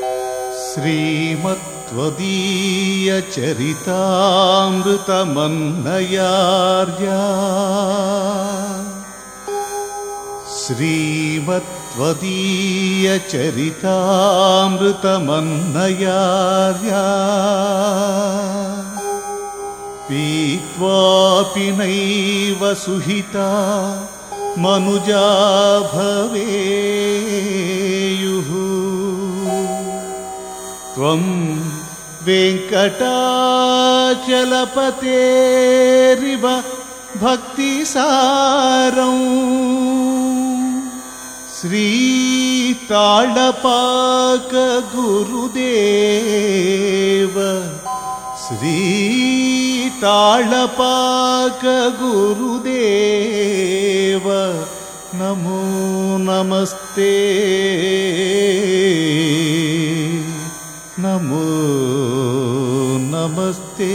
श्रीमत्त्वदीयचरितामृतमन्नयार्या। श्रीमत्त्वदीयचरितामृतमन्नयार्या। पीत्वापि नैव सुहिता मनुजा भवेयुः त्वं वेङ्कटाचलपतेरिव भक्तिसारौ श्रीताळपाकगुरुदेव श्रीताळपाकगुरुदेव नमो नमस्ते नमो नमस्ते